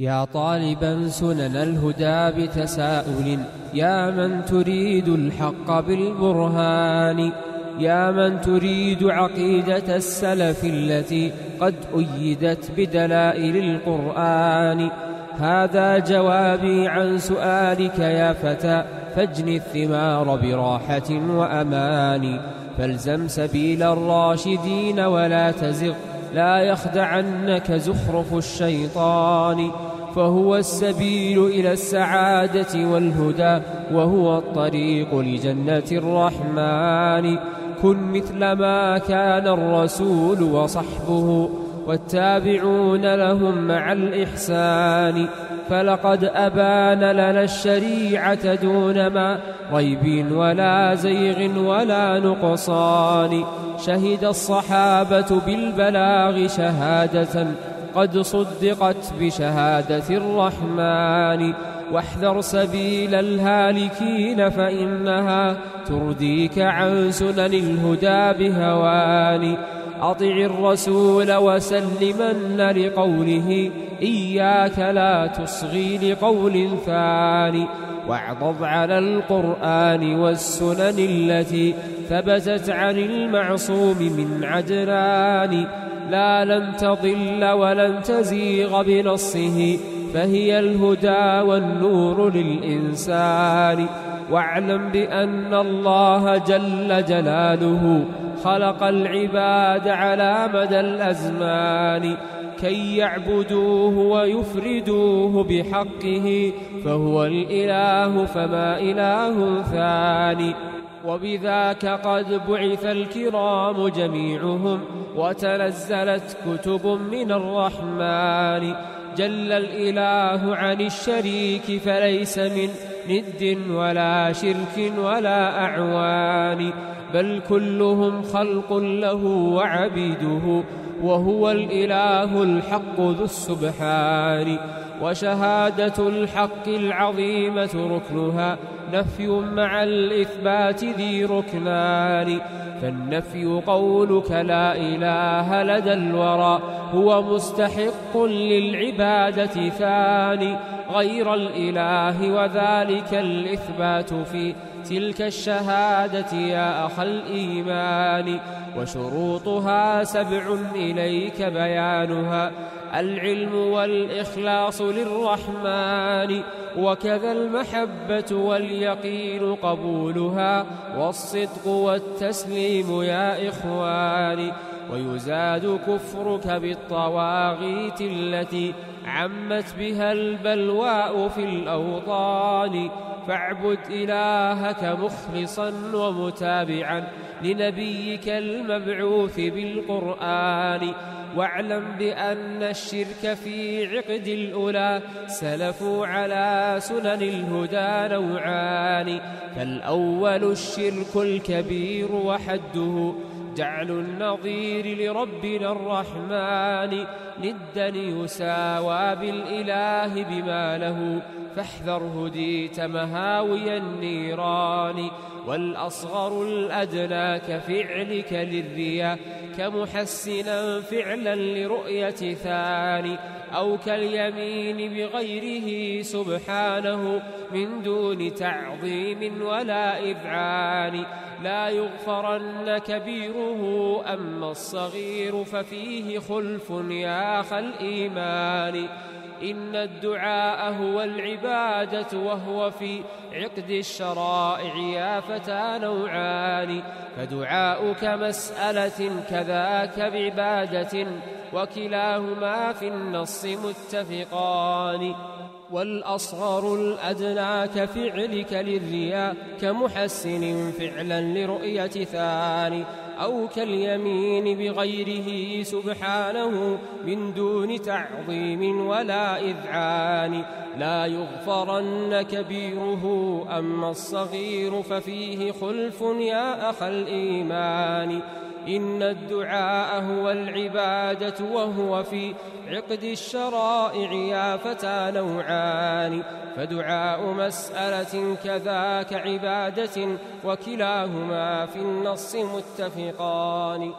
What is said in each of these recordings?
يا طالبا سنن الهدى بتساؤل يا من تريد الحق بالبرهان يا من تريد عقيدة السلف التي قد أيدت بدلائل القرآن هذا جوابي عن سؤالك يا فتى فاجن الثمار براحة وأمان فالزم سبيل الراشدين ولا تزغ لا يخدعنك زخرف الشيطان فهو السبيل إلى السعادة والهدى وهو الطريق لجنة الرحمن. كن مثل ما كان الرسول وصحبه والتابعون لهم مع الإحسان فلقد أبان لنا الشريعة دون ما ريب ولا زيغ ولا نقصان. شهد الصحابة بالبلاغ شهادة قد صدقت بشهادة الرحمن. واحذر سبيل الهالكين فإنها ترديك عن سنن الهدى بهوان. أطع الرسول وسلمن لقوله إياك لا تصغي لقول ثاني واعضض على القرآن والسنن التي ثبتت عن المعصوم من عدنان لا لن تضل ولن تزيغ بنصه فهي الهدى والنور للإنسان واعلم بأن الله جل جلاله خلق العباد على مدى الأزمان كي يعبدوه ويفردوه بحقه فهو الإله فما إله ثاني. وبذاك قد بعث الكرام جميعهم وتنزلت كتب من الرحمن. جل الإله عن الشريك فليس من ند ولا شرك ولا أعوان بل كلهم خلق له وعبيده وهو الإله الحق ذو السبحان. وشهادة الحق العظيمة ركنها نفي مع الإثبات ذي ركنان فالنفي قولك لا إله لدى الورى هو مستحق للعبادة ثاني غير الإله وذلك الإثبات في تلك الشهادة يا أخ الإيمان وشروطها سبع إليك بيانها العلم والإخلاص للرحمن وكذا المحبة واليقين قبولها والصدق والتسليم يا إخواني ويزاد كفرك بالطواغيت التي عمت بها البلواء في الأوطان. فاعبد إلهك مخلصا ومتابعا لنبيك المبعوث بالقرآن. واعلم بأن الشرك في عقد الأولى سلفوا على سنن الهدى نوعان. فالأول الشرك الكبير وحده جعل النظير لربنا الرحمن. ندا يساوى بالإله بما له فاحذر هديت مهاوي النيران. والأصغر الأدنى كفعلك للرياء كمحسنا فعلا لرؤية ثاني أو كاليمين بغيره سبحانه من دون تعظيم ولا إذعان. لا يغفرن كبيره أما الصغير ففيه خلف يا أخ الإيمان. إن الدعاء هو العبادة وهو في عقد الشرائع يا فتى نوعان. فدعاؤك مسألة كذاك بعبادة وكلاهما في النص متفقان. والأصغر الأدنى كفعلك للرياء كمحسن فعلا لرؤية ثاني. أو كاليمين بغيره سبحانه من دون تعظيم ولا إذعان. لا يغفرن كبيره أما الصغير ففيه خلف يا أخ الإيمان. إن الدعاء هو العبادة وهو في عقد الشرائع يا فتى نوعان. فدعاء مسألة كذاك عبادة وكلاهما في النص متفقان.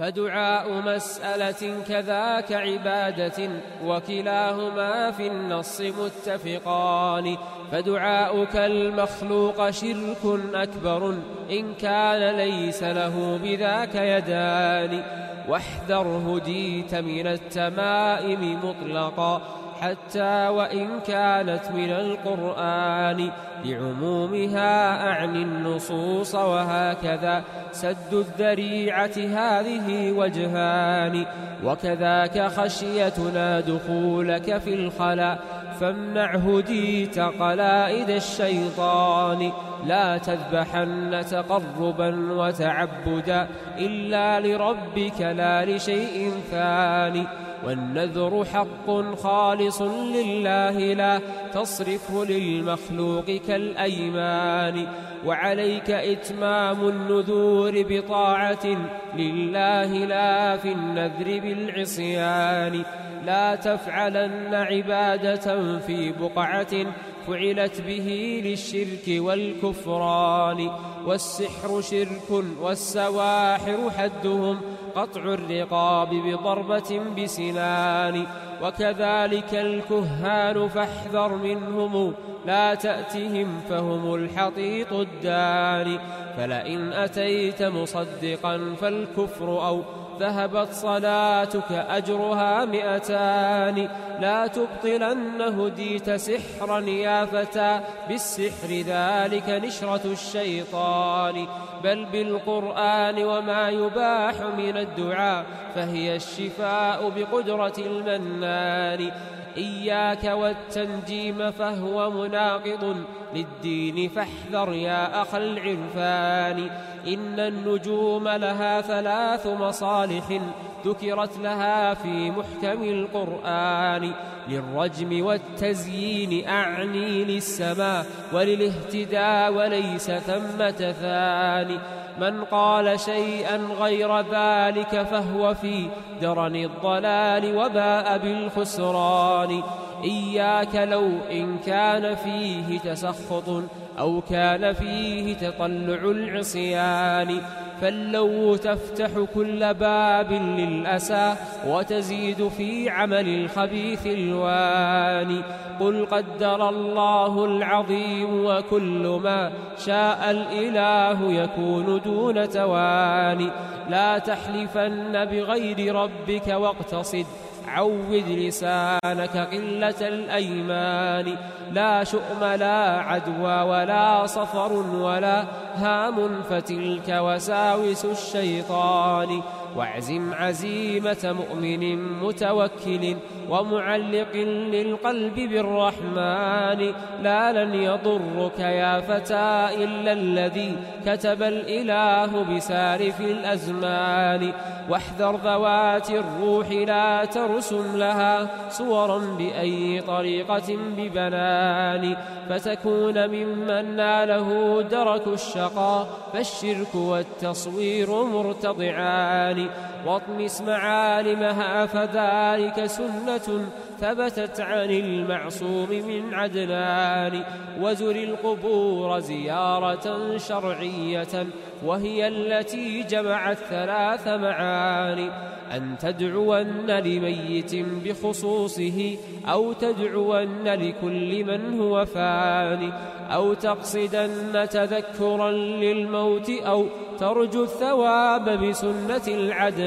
فدعاء مسألة كذاك عبادة وكلاهما في النص متفقان. فدعاؤك المخلوق شرك أكبر إن كان ليس له بذاك يدان. واحذر هديت من التمائم مطلقا. حتى وإن كانت من القرآن لعمومها أعني النصوص وهكذا سد الذريعة هذه وجهان وكذاك خشيتنا دخولك في الخلاء فامنع هديت قلائد الشيطان لا تذبحن تقربا وتعبدا إلا لربك لا لشيء ثاني والنذر حق خالص لله لا تصرفه للمخلوق كالأيمان وعليك إتمام النذور بطاعة لله لا في النذر بالعصيان لا تفعلن عبادة في بقعة فعلت به للشرك والكفران والسحر شرك والسواحر حدهم قطع الرقاب بضربة بسنان. وكذلك الكهان فاحذر منهم لا تأتهم فهم الحطيط الدان. فلئن أتيت مصدقا فالكفر أو ذهبت صلاتك أجرها مئتان. لا تبطلن هديت سحرا يا فتى بالسحر ذلك نشرة الشيطان. بل بالقرآن وما يباح من الدعاء فهي الشفاء بقدرة المنان. إياك والتنجيم فهو مناقض للدين فاحذر يا أخ العرفان. إن النجوم لها ثلاث مصالح ذكرت لها في محكم القرآن. للرجم والتزيين أعني للسماء وللاهتداء وليس ثمة ثاني. من قال شيئا غير ذلك فهو في درن الضلال وباء بالخسران. إياك لو إن كان فيه تسخط أو كان فيه تطلع العصيان. فاللو تفتح كل باب للأسى وتزيد في عمل الخبيث الواني قل قدر الله العظيم وكل ما شاء الإله يكون دون تواني لا تحلفن بغير ربك واقتصد عود لسانك قلة الأيمان. لا شؤم لا عدوى ولا صفر ولا هام فتلك وساوس الشيطان. واعزم عزيمة مؤمن متوكل ومعلق للقلب بالرحمن لا لن يضرك يا فتى إلا الذي كتب الإله بسارف الأزمان. واحذر ذوات الروح لا ترسم لها صورا بأي طريقة ببنان. فتكون ممن ناله درك الشقاء فالشرك والتصوير مرتضعان. জানি واطمس معالمها فذلك سنة ثبتت عن المعصوم من عدنان. وزر القبور زيارة شرعية وهي التي جمعت ثلاث معاني. أن تدعون لميت بخصوصه أو تدعون لكل من هو فاني. أو تقصدن تذكرا للموت أو ترجو الثواب بسنة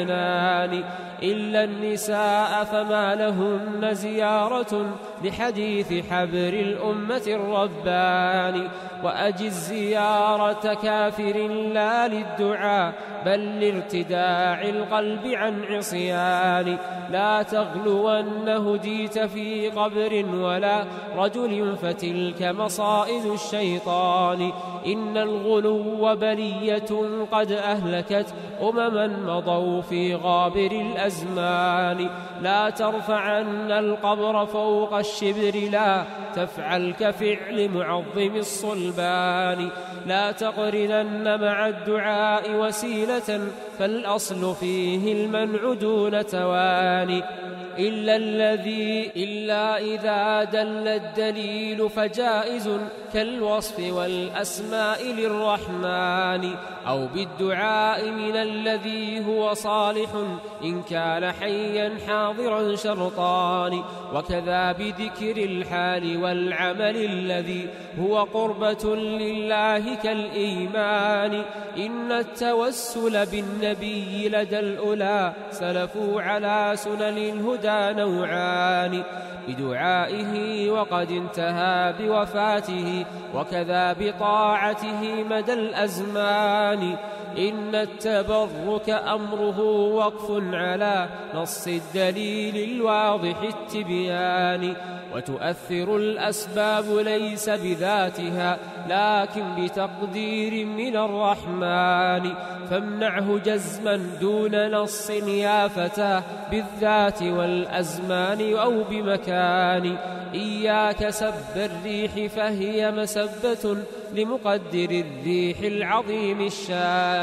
العدنان إلا النساء فما لهن زيارة لحديث حبر الأمة الرباني وأجز زيارة كافر لا للدعاء بل لارتداع القلب عن عصيان لا تغلون هديت في قبر ولا رجل فتلك مصائد الشيطان إن الغلو بلية قد أهلكت أمما مضوا في غابر الأزمان لا ترفعن القبر فوق الشبر لا تفعل كفعل معظم الصلبان. لا تقرنن مع الدعاء وسيلة فالأصل فيه المنع دون تواني. إلا الذي إلا إذا دل الدليل فجائز كالوصف والأسماء للرحمن. أو بالدعاء من الذي هو صالح إن كان حيا حاضرا شرطان. وكذا بذكر الحال والعمل الذي هو قربة لله كالإيمان. إن التوسل بالنبي لدى الأولى سلفوا على سنن الهدى نوعان. بدعائه وقد انتهى بوفاته وكذا بطاعته مدى الأزمان. إن التبرك أمره وقف على نص الدليل الواضح التبيان وتؤثر الأسباب ليس بذاتها لكن بتقدير من الرحمن. فامنعه جزما دون نص يا فتاة بالذات والأزمان أو بمكان. إياك سب الريح فهي مسبة لمقدر الريح العظيم الشان.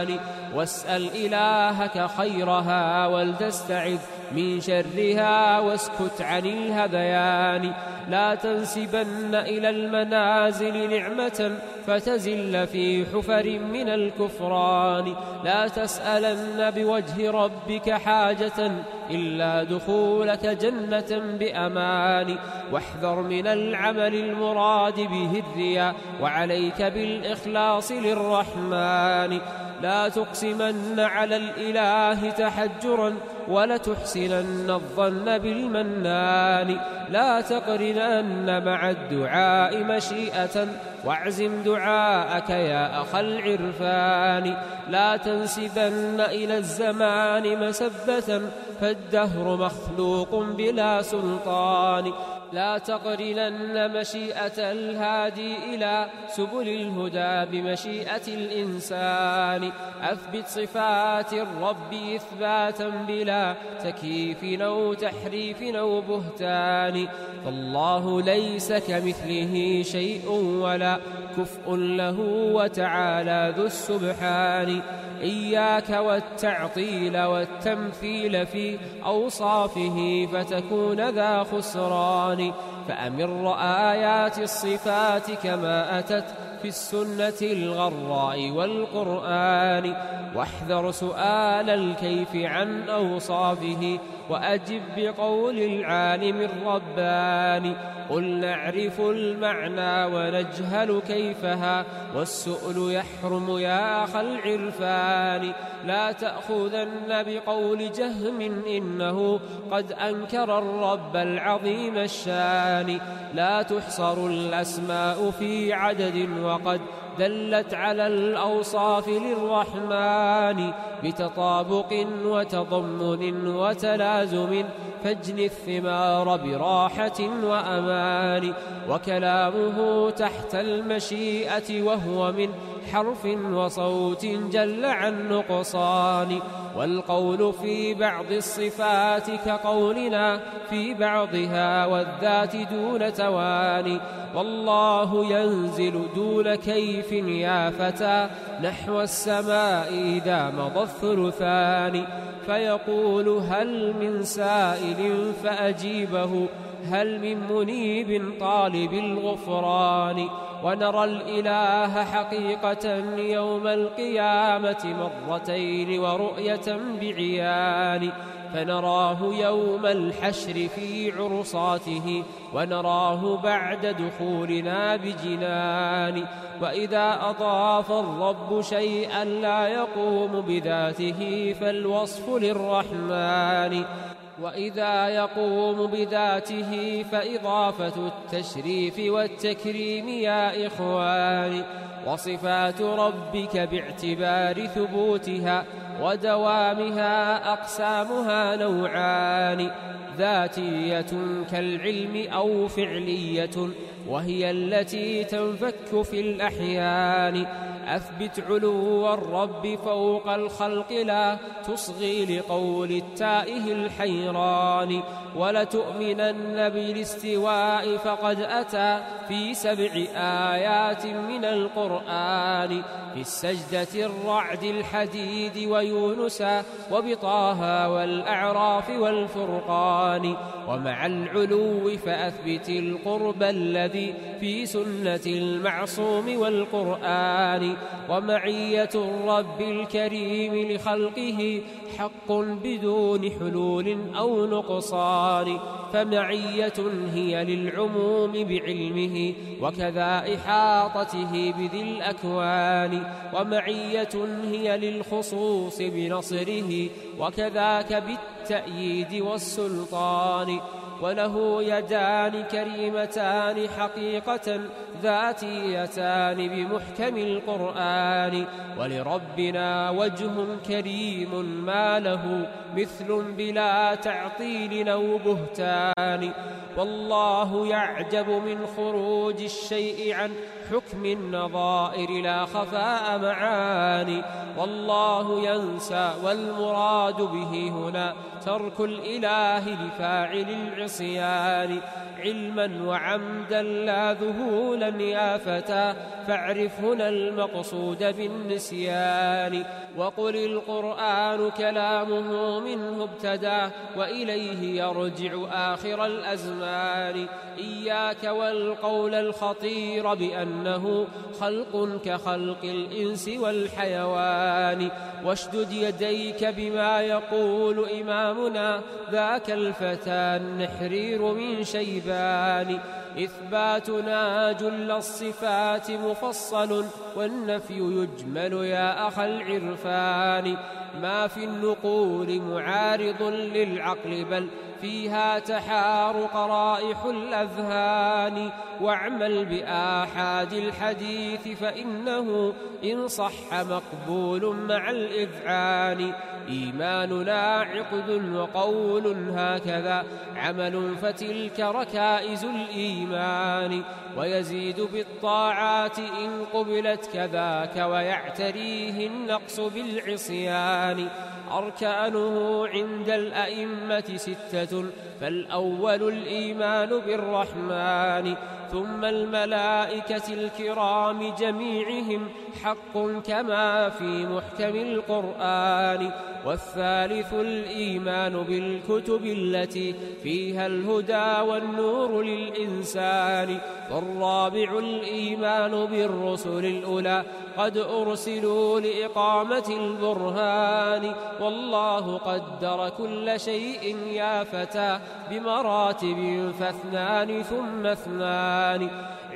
واسأل إلهك خيرها ولتستعذ من شرها واسكت عن الهذيان. لا تنسبن إلى المنازل نعمة فتزل في حفر من الكفران. لا تسألن بوجه ربك حاجة إلا دخولك جنة بأمان. واحذر من العمل المراد به الرياء وعليك بالإخلاص للرحمن. لا تقسمن على الإله تحجرا ولتحسنن الظن بالمنان. لا تقرنن مع الدعاء مشيئة واعزم دعاءك يا أخ العرفان. لا تنسبن إلى الزمان مسبة فالدهر مخلوق بلا سلطان. لا تقرنن مشيئة الهادي إلى سبل الهدى بمشيئة الإنسان. أثبت صفات الرب إثباتا بلا تكييف أو تحريف أو بهتان. فالله ليس كمثله شيء ولا كفء له وتعالى ذو السبحان. إياك والتعطيل والتمثيل في أوصافه فتكون ذا خسران. فأمر آيات الصفات كما أتت في السنة الغراء والقرآن واحذر سؤال الكيف عن أوصافه وأجب بقول العالم الرباني قل نعرف المعنى ونجهل كيفها والسؤل يحرم يا أخ العرفان لا تأخذن بقول جهم إنه قد أنكر الرب العظيم الشان. لا تحصر الأسماء في عدد وقد دلت على الأوصاف للرحمن بتطابق وتضمن وتلازم فاجن الثمار براحة وأمان وكلامه تحت المشيئة وهو من حرف وصوت جل عن نقصان. والقول في بعض الصفات كقولنا في بعضها والذات دون تواني والله ينزل دون كيف يا فتى نحو السماء إذا مضى الثلثان فيقول هل من سائل فأجيبه هل من منيب طالب الغفران. ونرى الإله حقيقة يوم القيامة مرتين ورؤية بعيان. فنراه يوم الحشر في عرصاته ونراه بعد دخولنا بجنان. وإذا أضاف الرب شيئا لا يقوم بذاته فالوصف للرحمن. وإذا يقوم بذاته فإضافة التشريف والتكريم يا إخواني. وصفات ربك باعتبار ثبوتها ودوامها أقسامها نوعان ذاتية كالعلم أو فعلية وهي التي تنفك في الأحيان. أثبت علو الرب فوق الخلق لا تصغي لقول التائه الحيران. ولتؤمنن بالاستواء فقد أتى في سبع آيات من القرآن. في السجدة الرعد الحديد ويونس وبطاها والأعراف والفرقان ومع العلو فأثبت القرب الذي في سنة المعصوم والقرآن ومعية الرب الكريم لخلقه حق بدون حلول أو نقصان فمعية هي للعموم بعلمه وكذا إحاطته بذي الأكوان ومعية هي للخصوص بنصره وكذاك بالتأييد والسلطان وله يدان كريمتان حقيقة ذاتيتان بمحكم القرآن. ولربنا وجه كريم ما له مثل بلا تعطيل أو بهتان. والله يعجب من خروج الشيء عن حكم النظائر لا خفاء معاني. والله ينسى والمراد به هنا ترك الإله لفاعل العصيان. علما وعمدا لا ذهولا يا فتى فاعرف هنا المقصود بالنسيان. وقل القرآن كلامه منه ابتدى وإليه يرجع آخر الأزمان. إياك والقول الخطير بأنه خلق كخلق الإنس والحيوان. واشدد يديك بما يقول إمامنا ذاك الفتى النحرير من شيبان. إثباتنا جل الصفات مفصل والنفي يجمل يا أخ العرفان. ما في النقول معارض للعقل بل فيها تحار قرائح الأذهان. واعمل بآحاد الحديث فإنه إن صح مقبول مع الإذعان. إيماننا عقد وقول هكذا عمل فتلك ركائز الإيمان ويزيد بالطاعات إن قبلت كذاك ويعتريه النقص بالعصيان. أركانه عند الأئمة ستة فالأول الإيمان بالرحمن ثم الملائكة الكرام جميعهم حق كما في محكم القرآن. والثالث الإيمان بالكتب التي فيها الهدى والنور للإنسان والرابع الإيمان بالرسل الأولى قد أرسلوا لإقامة البرهان والله قدر كل شيء يا فتى بمراتب فاثنان ثم اثنان.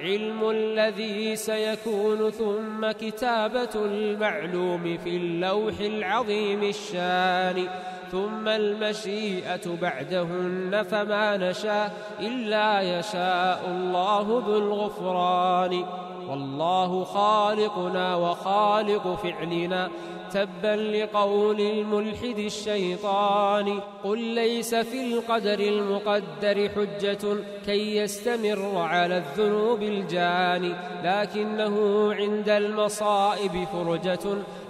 علم الذي سيكون ثم كتابة المعلوم في اللوح العظيم الشان. ثم المشيئة بعدهن فما نشاء إلا يشاء الله ذو الغفران. والله خالقنا وخالق فعلنا. تبا لقول الملحد الشيطان قل ليس في القدر المقدر حجة كي يستمر على الذنوب الجاني لكنه عند المصائب فرجة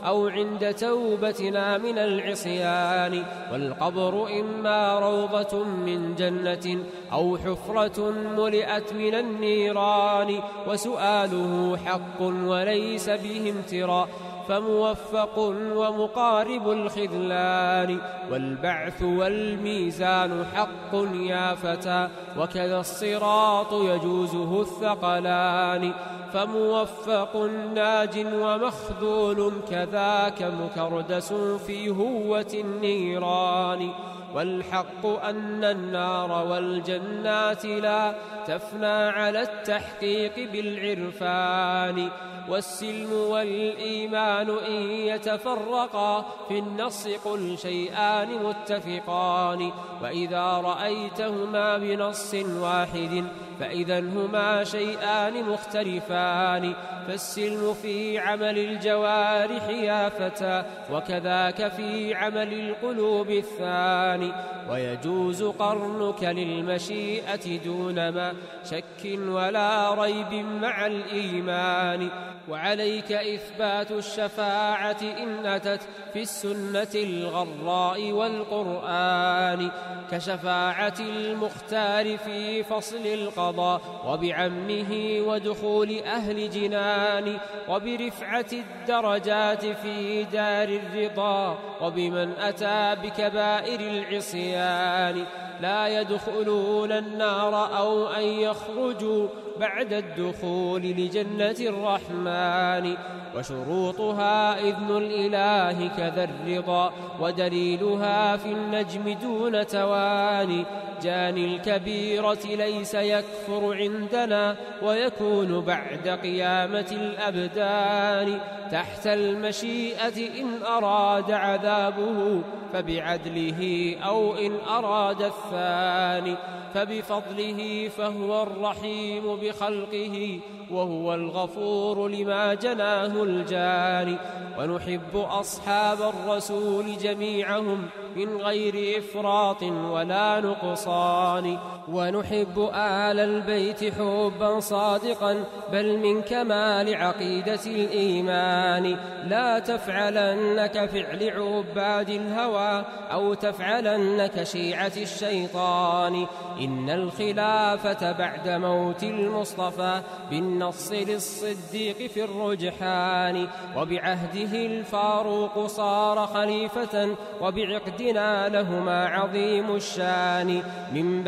أو عند توبتنا من العصيان. والقبر إما روضة من جنة أو حفرة ملئت من النيران وسؤاله حق وليس به امتراء. فموفق ومقارب الخذلان والبعث والميزان حق يا فتى وكذا الصراط يجوزه الثقلان. فموفق ناج ومخذول كذاك مكردس في هوة النيران. والحق أن النار والجنات لا تفنى على التحقيق بالعرفان والسلم والإيمان إن يتفرقا في النص قل شيئان متفقان وإذا رأيتهما بنص واحد فإذا هما شيئان مختلفان فالسلم في عمل الجوارح يا فتى وكذاك في عمل القلوب الثاني ويجوز قرنك للمشيئة دون ما شك ولا ريب مع الإيمان. وعليك إثبات الشفاعة إن أتت في السنة الغراء والقرآن كشفاعة المختار في فصل القضاء وبعمه ودخول أهل جنان وبرفعة الدرجات في دار الرضا. وبمن أتى بكبائر العصيان لا يدخلون النار أو أن يخرجوا بعد الدخول لجنة الرحمن وشروطها إذن الإله كذا الرضا ودليلها في النجم دون تواني جاني الكبيرة ليس يكفر عندنا ويكون بعد قيامة الأبدان. تحت المشيئة إن أراد عذابه فبعدله أو إن أراد الثاني. فبفضله فهو الرحيم بخلقه وهو الغفور لما جناه الجاني ونحب أصحاب الرسول جميعهم من غير إفراط ولا نقصان. ونحب آل البيت حبا صادقا بل من كمال عقيدة الإيمان. لا تفعلن كفعل عباد الهوى أو تفعلن كشيعة الشيطان. إن الخلافة بعد موت المصطفى بالنص للصديق في الرجحان. وبعهده الفاروق صار خليفة وبعقدنا لهما عظيم الشان. من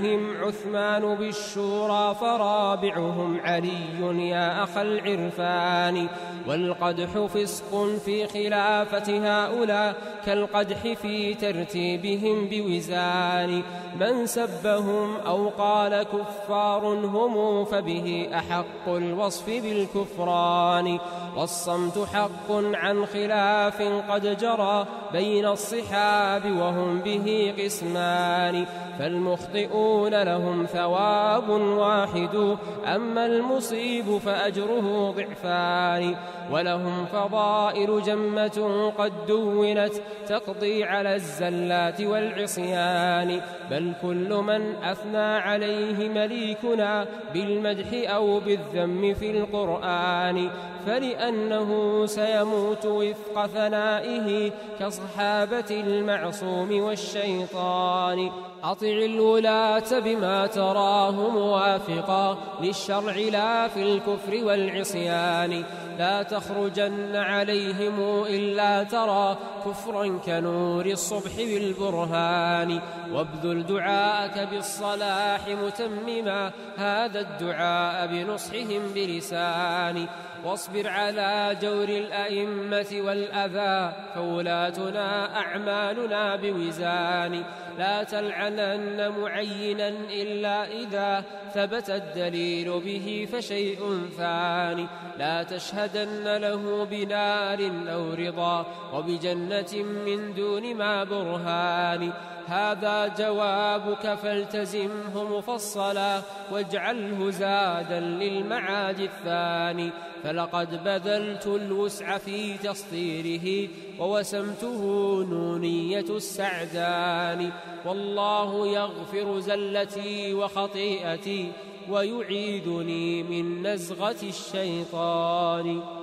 بعدهم عثمان بالشورى فرابعهم علي يا أخ العرفان. والقدح فسق في خلافة هؤلاء كالقدح في ترتيبهم بوزان. من سبهم أو قال كفار هم فبه أحق الوصف بالكفران. والصمت حق عن خلاف قد جرى بين الصحاب وهم به قسمان. فالمخطئون لهم ثواب واحد أما المصيب فأجره ضعفان. ولهم فضائل جمة قد دونت تقضي على الزلات والعصيان. بل كل من أثنى عليه مليكنا بالمدح أو بالذم في القرآن. فلأنه سيموت وفق ثنائه كصحابة المعصوم والشيطان. أطع الولاة بما تراه موافقا للشرع لا في الكفر والعصيان. لا تخرجن عليهم إلا ترى كفرا كنور الصبح بالبرهان. وابذل دعاءك بالصلاح متمما هذا الدعاء بنصحهم بلسان. واصبر على جور الأئمة والأذى فولاتنا أعمالنا بوزان. لا تلعنن معينا إلا إذا ثبت الدليل به فشيء ثاني. لا تشهدن له بنار أو رضا وبجنة من دون ما برهان. هذا جوابك فالتزمه مفصلا واجعله زادا للمعاد الثاني. فلقد بذلت الوسع في تسطيره ووسمته نونية السعدان. والله يغفر زلتي وخطيئتي ويعيدني من نزغة الشيطان.